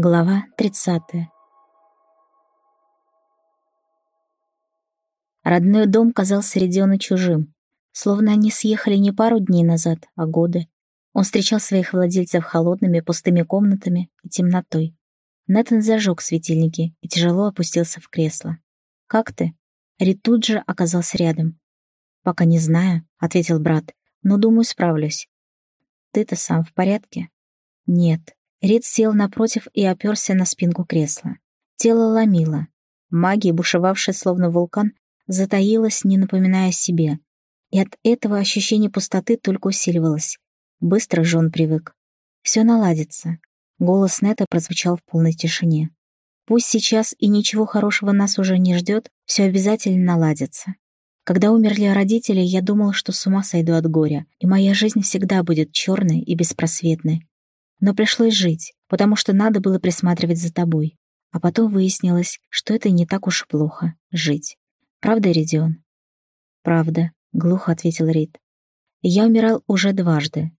Глава 30. Родной дом казался Редиону чужим, словно они съехали не пару дней назад, а годы. Он встречал своих владельцев холодными пустыми комнатами и темнотой. Нэтан зажег светильники и тяжело опустился в кресло. «Как ты?» Рид тут же оказался рядом. «Пока не знаю», — ответил брат, — «но думаю, справлюсь». «Ты-то сам в порядке?» «Нет», Рид сел напротив и оперся на спинку кресла. Тело ломило. Магия, бушевавшая словно вулкан, затаилась, не напоминая себе. И от этого ощущение пустоты только усиливалось. Быстро же он привык. Все наладится. Голос Нета прозвучал в полной тишине. Пусть сейчас и ничего хорошего нас уже не ждет, все обязательно наладится. Когда умерли родители, я думал, что с ума сойду от горя, и моя жизнь всегда будет черной и беспросветной. Но пришлось жить, потому что надо было присматривать за тобой. А потом выяснилось, что это не так уж и плохо — жить. Правда, Редион? Правда, — глухо ответил Рид. Я умирал уже дважды.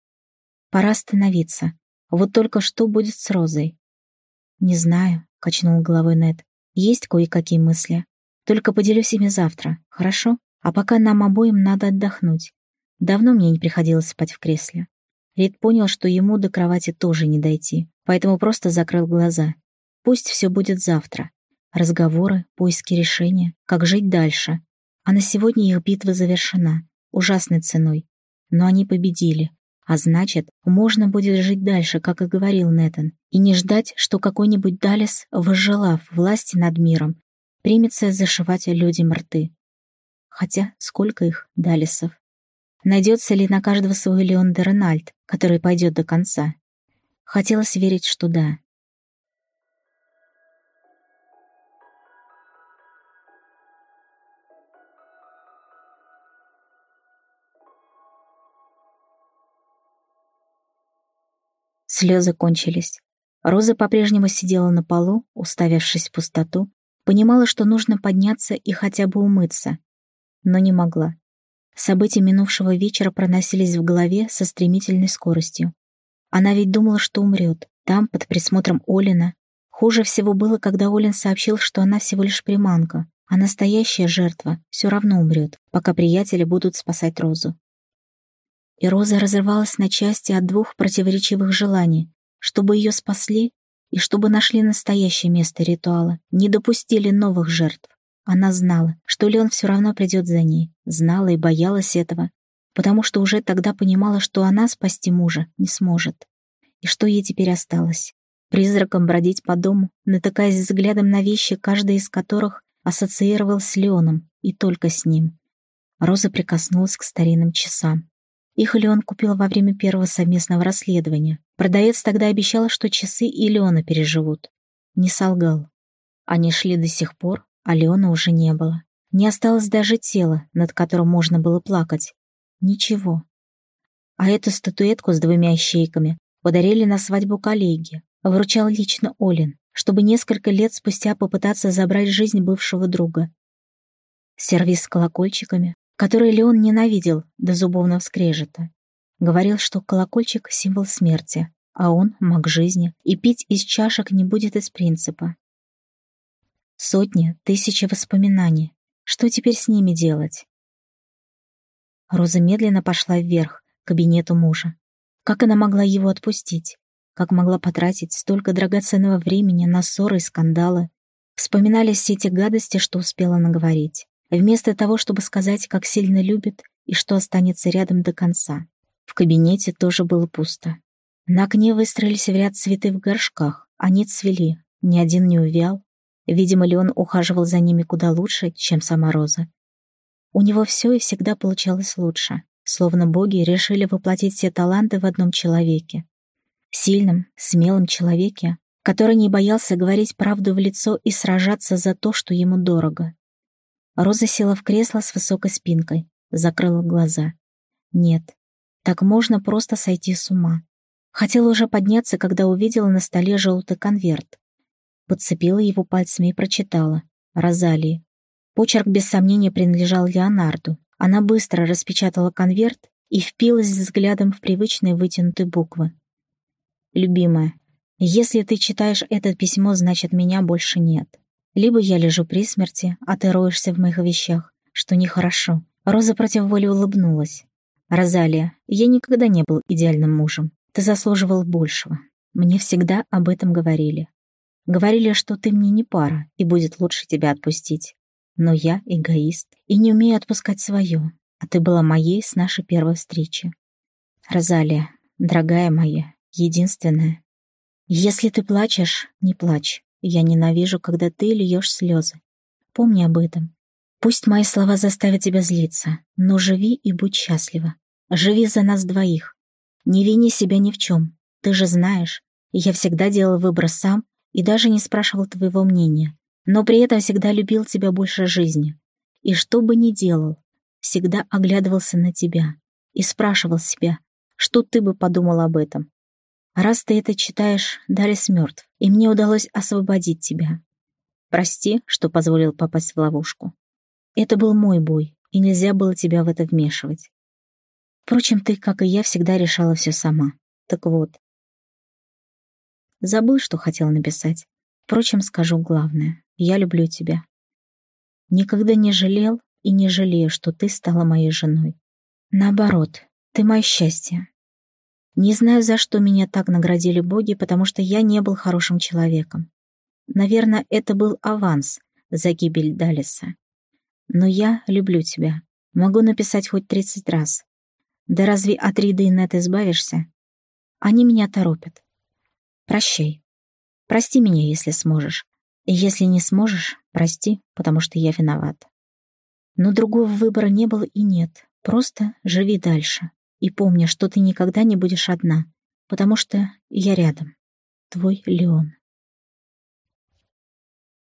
Пора остановиться. Вот только что будет с Розой? Не знаю, — качнул головой Нед. Есть кое-какие мысли. Только поделюсь ими завтра, хорошо? А пока нам обоим надо отдохнуть. Давно мне не приходилось спать в кресле. Рид понял, что ему до кровати тоже не дойти, поэтому просто закрыл глаза. Пусть все будет завтра. Разговоры, поиски решения, как жить дальше. А на сегодня их битва завершена, ужасной ценой. Но они победили. А значит, можно будет жить дальше, как и говорил Нетан, и не ждать, что какой-нибудь Далис, возжелав власти над миром, примется зашивать людям рты. Хотя сколько их, Далисов? Найдется ли на каждого свой Леон де Ренальд, который пойдет до конца? Хотелось верить, что да. Слезы кончились. Роза по-прежнему сидела на полу, уставившись в пустоту, понимала, что нужно подняться и хотя бы умыться, но не могла. События минувшего вечера проносились в голове со стремительной скоростью. Она ведь думала, что умрет, там, под присмотром Олина. Хуже всего было, когда Олин сообщил, что она всего лишь приманка, а настоящая жертва все равно умрет, пока приятели будут спасать Розу. И Роза разрывалась на части от двух противоречивых желаний, чтобы ее спасли и чтобы нашли настоящее место ритуала, не допустили новых жертв. Она знала, что Леон все равно придет за ней, знала и боялась этого, потому что уже тогда понимала, что она спасти мужа не сможет. И что ей теперь осталось? Призраком бродить по дому, натыкаясь взглядом на вещи, каждая из которых ассоциировал с Леоном и только с ним. Роза прикоснулась к старинным часам. Их Леон купил во время первого совместного расследования. Продавец тогда обещал, что часы и Леона переживут. Не солгал. Они шли до сих пор, а Леона уже не было. Не осталось даже тела, над которым можно было плакать. Ничего. А эту статуэтку с двумя ищейками подарили на свадьбу коллеги. Вручал лично Олин, чтобы несколько лет спустя попытаться забрать жизнь бывшего друга. Сервис с колокольчиками, который Леон ненавидел до зубовного скрежета. Говорил, что колокольчик — символ смерти, а он — маг жизни, и пить из чашек не будет из принципа. Сотни, тысячи воспоминаний. Что теперь с ними делать? Роза медленно пошла вверх, к кабинету мужа. Как она могла его отпустить? Как могла потратить столько драгоценного времени на ссоры и скандалы? Вспоминались все эти гадости, что успела наговорить. Вместо того, чтобы сказать, как сильно любит и что останется рядом до конца. В кабинете тоже было пусто. На окне выстроились в ряд цветы в горшках. Они цвели, ни один не увял, Видимо, Леон ухаживал за ними куда лучше, чем сама Роза. У него все и всегда получалось лучше, словно боги решили воплотить все таланты в одном человеке. Сильном, смелом человеке, который не боялся говорить правду в лицо и сражаться за то, что ему дорого. Роза села в кресло с высокой спинкой, закрыла глаза. Нет, так можно просто сойти с ума. Хотела уже подняться, когда увидела на столе желтый конверт подцепила его пальцами и прочитала. «Розалии». Почерк без сомнения принадлежал Леонарду. Она быстро распечатала конверт и впилась взглядом в привычные вытянутые буквы. «Любимая, Если ты читаешь это письмо, значит, меня больше нет. Либо я лежу при смерти, а ты роешься в моих вещах, что нехорошо. Роза против воли улыбнулась. «Розалия, я никогда не был идеальным мужем. Ты заслуживал большего. Мне всегда об этом говорили. Говорили, что ты мне не пара, и будет лучше тебя отпустить. Но я эгоист и не умею отпускать свое, а ты была моей с нашей первой встречи. Розалия, дорогая моя, единственная. Если ты плачешь, не плачь. Я ненавижу, когда ты льешь слезы. Помни об этом. Пусть мои слова заставят тебя злиться, но живи и будь счастлива. Живи за нас двоих. Не вини себя ни в чем. Ты же знаешь, я всегда делал выбор сам и даже не спрашивал твоего мнения, но при этом всегда любил тебя больше жизни. И что бы ни делал, всегда оглядывался на тебя и спрашивал себя, что ты бы подумал об этом. Раз ты это читаешь, Дарис мертв, и мне удалось освободить тебя. Прости, что позволил попасть в ловушку. Это был мой бой, и нельзя было тебя в это вмешивать. Впрочем, ты, как и я, всегда решала все сама. Так вот, Забыл, что хотел написать. Впрочем, скажу главное. Я люблю тебя. Никогда не жалел и не жалею, что ты стала моей женой. Наоборот, ты мое счастье. Не знаю, за что меня так наградили боги, потому что я не был хорошим человеком. Наверное, это был аванс за гибель Далиса. Но я люблю тебя. Могу написать хоть тридцать раз. Да разве от Риды и Нет избавишься? Они меня торопят. Прощай. Прости меня, если сможешь. И если не сможешь, прости, потому что я виноват. Но другого выбора не было и нет. Просто живи дальше. И помни, что ты никогда не будешь одна, потому что я рядом. Твой Леон.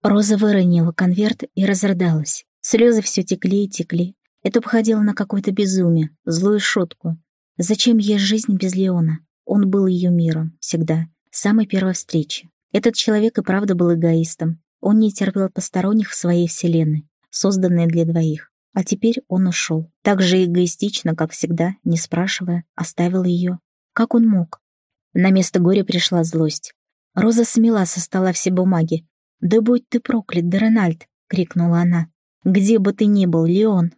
Роза выронила конверт и разрыдалась. Слезы все текли и текли. Это походило на какое-то безумие, злую шутку. Зачем ей жизнь без Леона? Он был ее миром, всегда самой первой встречи. Этот человек и правда был эгоистом. Он не терпел посторонних в своей вселенной, созданной для двоих. А теперь он ушел. Так же эгоистично, как всегда, не спрашивая, оставил ее. Как он мог? На место горя пришла злость. Роза смела со стола все бумаги. «Да будь ты проклят, Дерональд!» — крикнула она. «Где бы ты ни был, Леон!»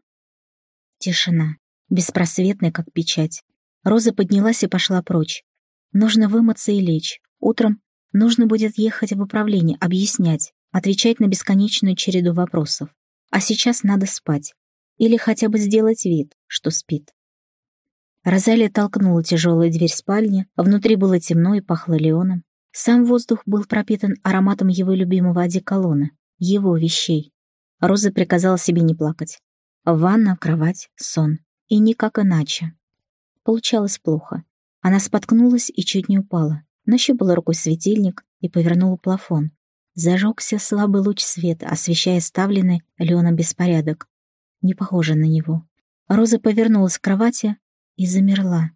Тишина, беспросветная, как печать. Роза поднялась и пошла прочь. Нужно вымыться и лечь. Утром нужно будет ехать в управление, объяснять, отвечать на бесконечную череду вопросов. А сейчас надо спать. Или хотя бы сделать вид, что спит. Розалия толкнула тяжелую дверь спальни, внутри было темно и пахло леоном. Сам воздух был пропитан ароматом его любимого одеколона, его вещей. Роза приказала себе не плакать. Ванна, кровать, сон. И никак иначе. Получалось плохо. Она споткнулась и чуть не упала нащупала рукой светильник и повернула плафон. Зажегся слабый луч света, освещая ставленный Леоном беспорядок. Не похоже на него. Роза повернулась к кровати и замерла.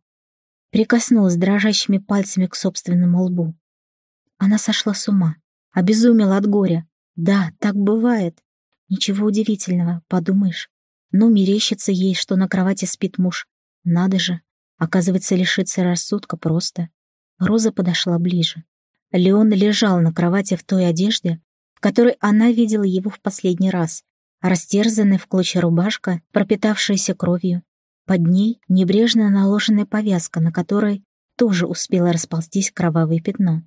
Прикоснулась дрожащими пальцами к собственному лбу. Она сошла с ума, обезумела от горя. Да, так бывает. Ничего удивительного, подумаешь. Но мерещится ей, что на кровати спит муж. Надо же, оказывается, лишиться рассудка просто. Роза подошла ближе. Леон лежал на кровати в той одежде, в которой она видела его в последний раз, растерзанная в клочья рубашка, пропитавшаяся кровью. Под ней небрежно наложенная повязка, на которой тоже успела расползтись кровавое пятно.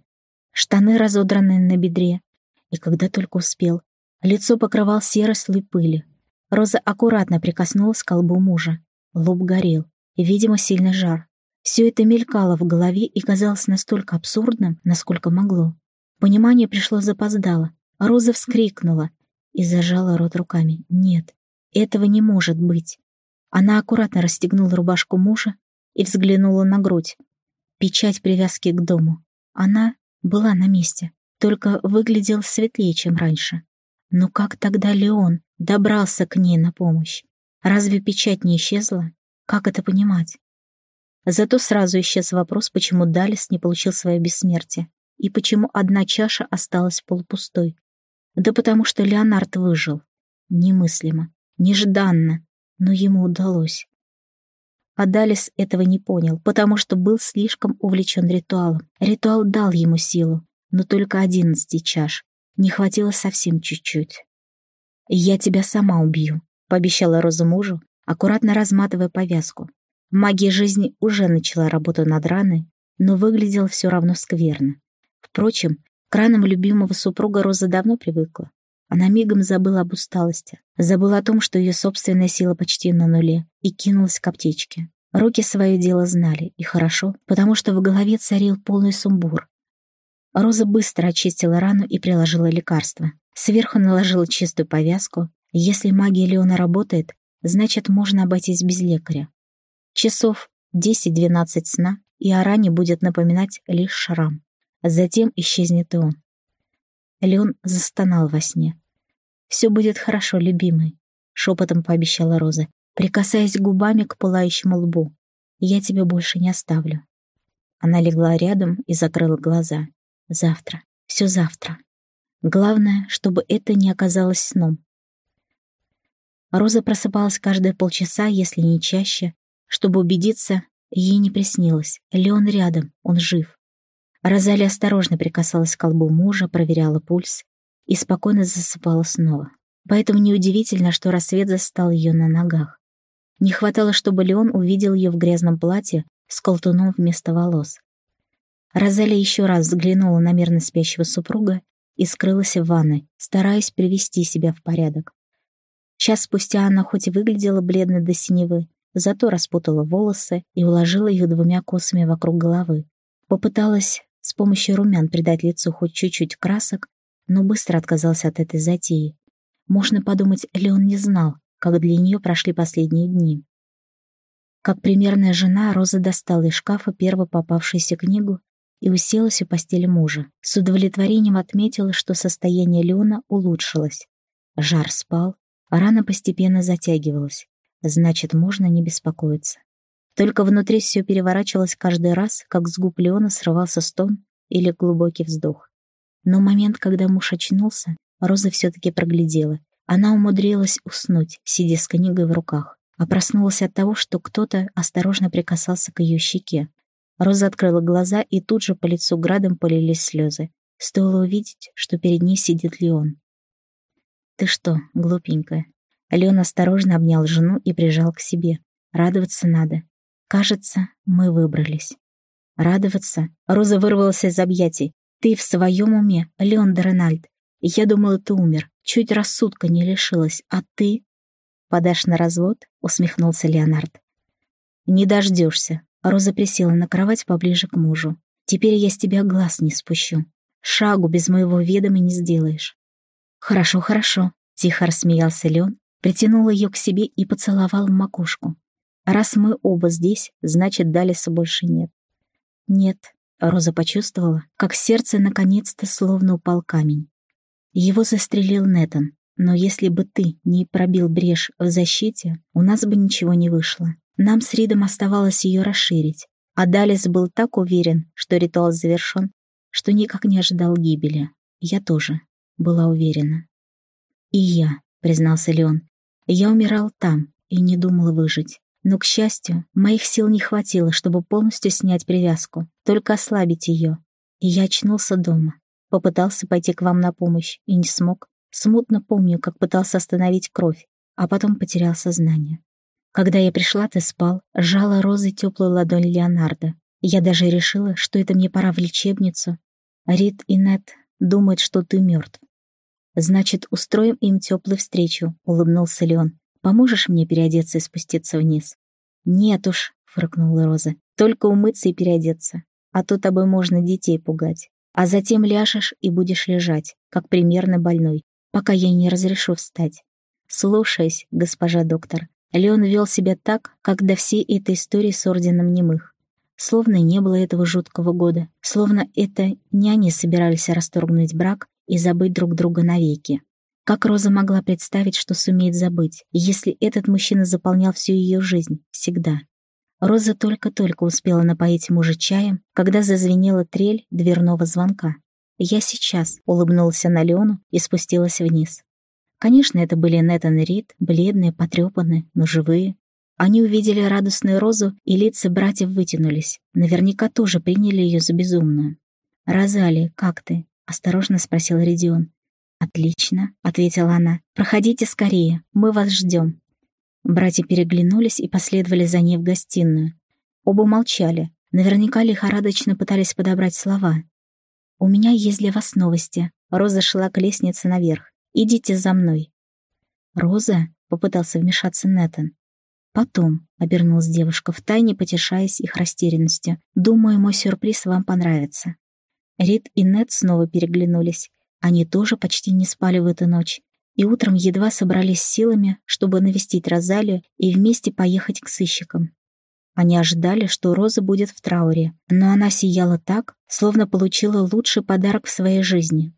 Штаны разодранные на бедре, и когда только успел, лицо покрывал серый слой пыли. Роза аккуратно прикоснулась к колбу мужа. Лоб горел, видимо, сильный жар. Все это мелькало в голове и казалось настолько абсурдным, насколько могло. Понимание пришло запоздало. Роза вскрикнула и зажала рот руками. Нет, этого не может быть. Она аккуратно расстегнула рубашку мужа и взглянула на грудь. Печать привязки к дому. Она была на месте, только выглядел светлее, чем раньше. Но как тогда Леон добрался к ней на помощь? Разве печать не исчезла? Как это понимать? Зато сразу исчез вопрос, почему Далис не получил свое бессмертие и почему одна чаша осталась полупустой. Да потому что Леонард выжил. Немыслимо, нежданно, но ему удалось. А Далис этого не понял, потому что был слишком увлечен ритуалом. Ритуал дал ему силу, но только одиннадцати чаш. Не хватило совсем чуть-чуть. «Я тебя сама убью», — пообещала Роза мужу, аккуратно разматывая повязку. Магия жизни уже начала работу над раной, но выглядела все равно скверно. Впрочем, к ранам любимого супруга Роза давно привыкла. Она мигом забыла об усталости, забыла о том, что ее собственная сила почти на нуле, и кинулась к аптечке. Руки свое дело знали, и хорошо, потому что в голове царил полный сумбур. Роза быстро очистила рану и приложила лекарство. Сверху наложила чистую повязку. Если магия Леона работает, значит, можно обойтись без лекаря. Часов 10-12 сна, и о ране будет напоминать лишь шрам. Затем исчезнет и он. Леон застонал во сне. «Все будет хорошо, любимый», — шепотом пообещала Роза, прикасаясь губами к пылающему лбу. «Я тебя больше не оставлю». Она легла рядом и закрыла глаза. «Завтра. Все завтра. Главное, чтобы это не оказалось сном». Роза просыпалась каждые полчаса, если не чаще, чтобы убедиться, ей не приснилось. Леон рядом, он жив. Розали осторожно прикасалась к колбу мужа, проверяла пульс и спокойно засыпала снова. Поэтому неудивительно, что рассвет застал ее на ногах. Не хватало, чтобы Леон увидел ее в грязном платье с колтуном вместо волос. Розалия еще раз взглянула на мирно спящего супруга и скрылась в ванной, стараясь привести себя в порядок. Час спустя она хоть и выглядела бледной до синевы, зато распутала волосы и уложила их двумя косами вокруг головы. Попыталась с помощью румян придать лицу хоть чуть-чуть красок, но быстро отказался от этой затеи. Можно подумать, Леон не знал, как для нее прошли последние дни. Как примерная жена, Роза достала из шкафа первую попавшуюся книгу и уселась у постели мужа. С удовлетворением отметила, что состояние Леона улучшилось. Жар спал, рана постепенно затягивалась. Значит, можно не беспокоиться. Только внутри все переворачивалось каждый раз, как с губ Леона срывался стон или глубокий вздох. Но момент, когда муж очнулся, Роза все-таки проглядела. Она умудрилась уснуть, сидя с книгой в руках, а проснулась от того, что кто-то осторожно прикасался к ее щеке. Роза открыла глаза, и тут же по лицу градом полились слезы. Стоило увидеть, что перед ней сидит Леон. «Ты что, глупенькая?» Леон осторожно обнял жену и прижал к себе. «Радоваться надо. Кажется, мы выбрались». «Радоваться?» Роза вырвалась из объятий. «Ты в своем уме, Леон Дональд. Я думала, ты умер, чуть рассудка не лишилась, а ты...» «Подашь на развод?» — усмехнулся Леонард. «Не дождешься». Роза присела на кровать поближе к мужу. «Теперь я с тебя глаз не спущу. Шагу без моего ведома не сделаешь». «Хорошо, хорошо», — тихо рассмеялся Леон, притянул ее к себе и поцеловал в макушку. «Раз мы оба здесь, значит, Далиса больше нет». «Нет», Роза почувствовала, как сердце наконец-то словно упал камень. Его застрелил Нетан, но если бы ты не пробил брешь в защите, у нас бы ничего не вышло. Нам с Ридом оставалось ее расширить, а Далис был так уверен, что ритуал завершен, что никак не ожидал гибели. Я тоже была уверена. «И я», — признался Леон, — «я умирал там и не думала выжить. Но, к счастью, моих сил не хватило, чтобы полностью снять привязку, только ослабить ее. И я очнулся дома. Попытался пойти к вам на помощь и не смог. Смутно помню, как пытался остановить кровь, а потом потерял сознание. Когда я пришла, ты спал, сжала розой теплую ладонь Леонардо. Я даже решила, что это мне пора в лечебницу. Рид и Нет думают, что ты мертв. Значит, устроим им теплую встречу, улыбнулся Леон. Поможешь мне переодеться и спуститься вниз?» «Нет уж», — фыркнула Роза, — «только умыться и переодеться. А то тобой можно детей пугать. А затем ляжешь и будешь лежать, как примерно больной, пока я не разрешу встать. Слушаясь, госпожа доктор, Леон вел себя так, как до всей этой истории с Орденом Немых. Словно не было этого жуткого года, словно это не они собирались расторгнуть брак и забыть друг друга навеки. Как Роза могла представить, что сумеет забыть, если этот мужчина заполнял всю ее жизнь, всегда? Роза только-только успела напоить мужа чаем, когда зазвенела трель дверного звонка. «Я сейчас», — улыбнулась она Леону и спустилась вниз. Конечно, это были Нэтан и Рид, бледные, потрепанные, но живые. Они увидели радостную розу, и лица братьев вытянулись. Наверняка тоже приняли ее за безумную. «Розали, как ты?» — осторожно спросил Редион. «Отлично», — ответила она. «Проходите скорее, мы вас ждем». Братья переглянулись и последовали за ней в гостиную. Оба молчали, наверняка лихорадочно пытались подобрать слова. «У меня есть для вас новости». Роза шла к лестнице наверх. «Идите за мной». «Роза?» — попытался вмешаться Нэтан. «Потом», — обернулась девушка, втайне потешаясь их растерянностью. «Думаю, мой сюрприз вам понравится». Рид и Нет снова переглянулись. Они тоже почти не спали в эту ночь. И утром едва собрались силами, чтобы навестить Розалию и вместе поехать к сыщикам. Они ожидали, что Роза будет в трауре, но она сияла так, словно получила лучший подарок в своей жизни.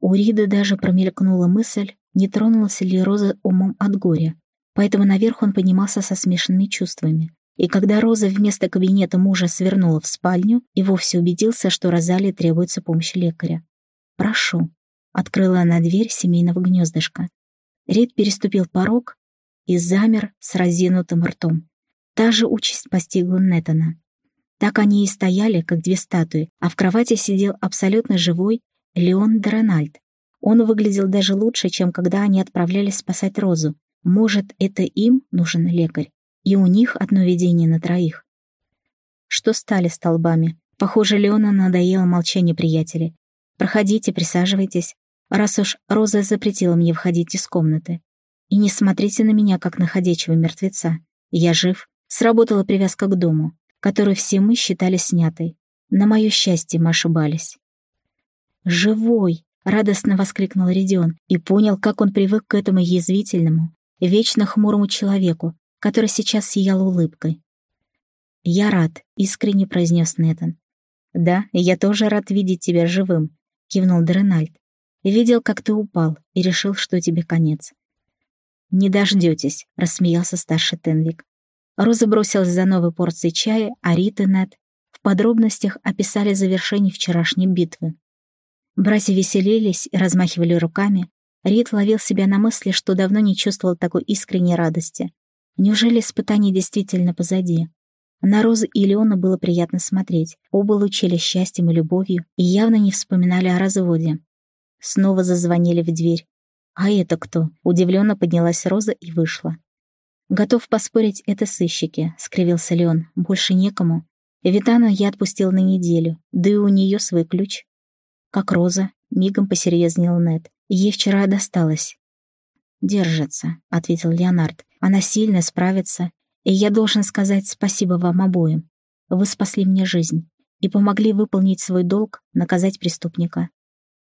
У Риды даже промелькнула мысль, не тронулась ли Роза умом от горя, поэтому наверх он поднимался со смешанными чувствами. И когда Роза вместо кабинета мужа свернула в спальню, и вовсе убедился, что Розалии требуется помощь лекаря. «Прошу», — открыла она дверь семейного гнездышка. Рид переступил порог и замер с разинутым ртом. Та же участь постигла Нетана. Так они и стояли, как две статуи, а в кровати сидел абсолютно живой Леон Дорональд. Он выглядел даже лучше, чем когда они отправлялись спасать Розу. Может, это им нужен лекарь? И у них одно видение на троих. Что стали столбами? Похоже, Леона надоело молчание приятелей. Проходите, присаживайтесь, раз уж Роза запретила мне входить из комнаты. И не смотрите на меня, как на ходячего мертвеца. Я жив. Сработала привязка к дому, которую все мы считали снятой. На мое счастье мы ошибались. «Живой!» — радостно воскликнул Редион и понял, как он привык к этому язвительному, вечно хмурому человеку, который сейчас сиял улыбкой. «Я рад», — искренне произнес Нэтан. «Да, я тоже рад видеть тебя живым», — кивнул Деренальд. «Видел, как ты упал, и решил, что тебе конец». «Не дождетесь», — рассмеялся старший Тенвик. Роза бросилась за новой порцией чая, а Рит и Нед в подробностях описали завершение вчерашней битвы. Братья веселились и размахивали руками. Рит ловил себя на мысли, что давно не чувствовал такой искренней радости. Неужели испытание действительно позади? На Розу и Леона было приятно смотреть. Оба лучили счастьем и любовью и явно не вспоминали о разводе. Снова зазвонили в дверь. «А это кто?» Удивленно поднялась Роза и вышла. «Готов поспорить, это сыщики», — скривился Леон. «Больше некому. Витану я отпустил на неделю, да и у нее свой ключ». «Как Роза», — мигом посерьезнел Нед. «Ей вчера досталось». «Держится», — ответил Леонард. Она сильно справится, и я должен сказать спасибо вам обоим. Вы спасли мне жизнь и помогли выполнить свой долг, наказать преступника.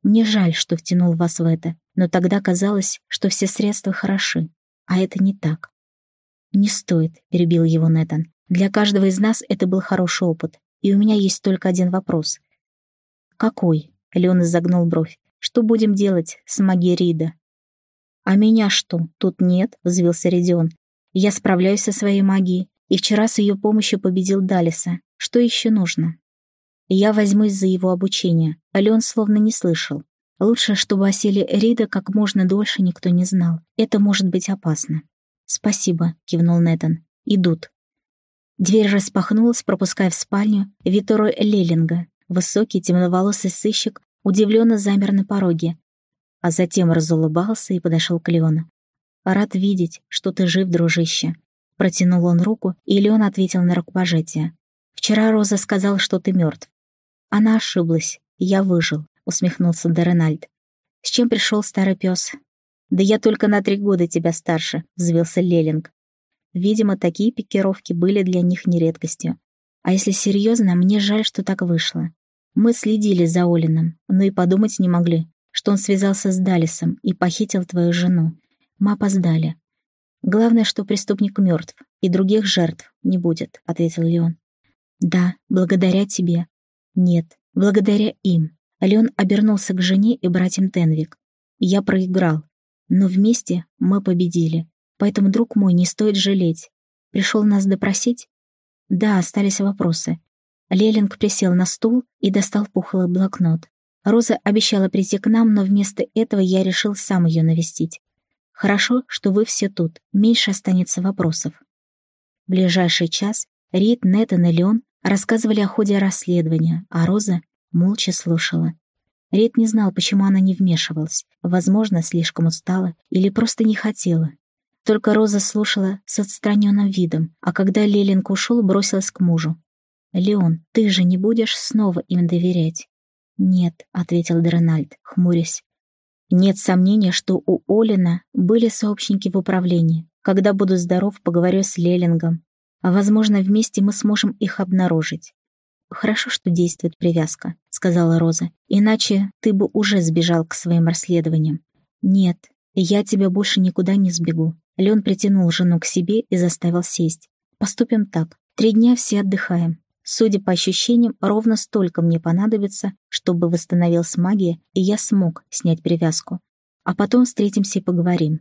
Мне жаль, что втянул вас в это, но тогда казалось, что все средства хороши, а это не так. «Не стоит», — перебил его Нэтан. «Для каждого из нас это был хороший опыт, и у меня есть только один вопрос». «Какой?» — Леон изогнул бровь. «Что будем делать с магией Рида?» «А меня что, тут нет?» — взвился Редион. «Я справляюсь со своей магией, и вчера с ее помощью победил Далиса. Что еще нужно?» «Я возьмусь за его обучение», а словно не слышал. «Лучше, чтобы о силе Рида как можно дольше никто не знал. Это может быть опасно». «Спасибо», — кивнул Нэтан. «Идут». Дверь распахнулась, пропуская в спальню Витору Леллинга. Высокий темноволосый сыщик удивленно замер на пороге, а затем разулыбался и подошел к Леону. «Рад видеть, что ты жив, дружище». Протянул он руку, и Леон ответил на рукопожатие. «Вчера Роза сказал, что ты мертв». «Она ошиблась. Я выжил», — усмехнулся Деренальд. «С чем пришел старый пес?» «Да я только на три года тебя старше», — взвился Лелинг. Видимо, такие пикировки были для них не редкостью. А если серьезно, мне жаль, что так вышло. Мы следили за Олином, но и подумать не могли, что он связался с Далисом и похитил твою жену. Мы опоздали. Главное, что преступник мертв, и других жертв не будет», — ответил Леон. «Да, благодаря тебе». «Нет, благодаря им». Леон обернулся к жене и братьям Тенвик. «Я проиграл, но вместе мы победили. Поэтому, друг мой, не стоит жалеть. Пришел нас допросить?» «Да, остались вопросы». Лелинг присел на стул и достал пухлый блокнот. Роза обещала прийти к нам, но вместо этого я решил сам ее навестить. Хорошо, что вы все тут, меньше останется вопросов. ближайший час Рид, Нэтан и Леон рассказывали о ходе расследования, а Роза молча слушала. Рид не знал, почему она не вмешивалась. Возможно, слишком устала или просто не хотела. Только Роза слушала с отстраненным видом, а когда Лелинг ушел, бросилась к мужу. «Леон, ты же не будешь снова им доверять?» «Нет», — ответил Дрональд, хмурясь. «Нет сомнения, что у Олина были сообщники в управлении. Когда буду здоров, поговорю с Лелингом. А, возможно, вместе мы сможем их обнаружить. «Хорошо, что действует привязка», — сказала Роза. «Иначе ты бы уже сбежал к своим расследованиям». «Нет, я тебя больше никуда не сбегу». Леон притянул жену к себе и заставил сесть. «Поступим так. Три дня все отдыхаем. Судя по ощущениям, ровно столько мне понадобится, чтобы восстановилась магия, и я смог снять привязку. А потом встретимся и поговорим».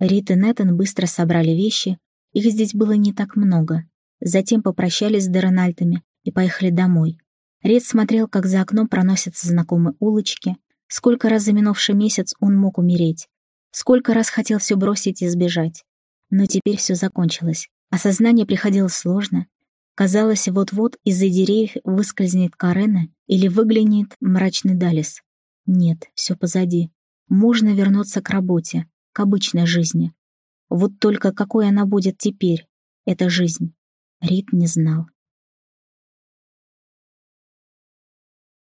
Рит и Нэтан быстро собрали вещи. Их здесь было не так много. Затем попрощались с Дерональдами и поехали домой. Ред смотрел, как за окном проносятся знакомые улочки. Сколько раз за минувший месяц он мог умереть. Сколько раз хотел все бросить и сбежать. Но теперь все закончилось. Осознание приходило сложно. Казалось, вот-вот из-за деревьев выскользнет Карена или выглянет мрачный Далис. Нет, все позади. Можно вернуться к работе, к обычной жизни. Вот только какой она будет теперь, эта жизнь. Рид не знал.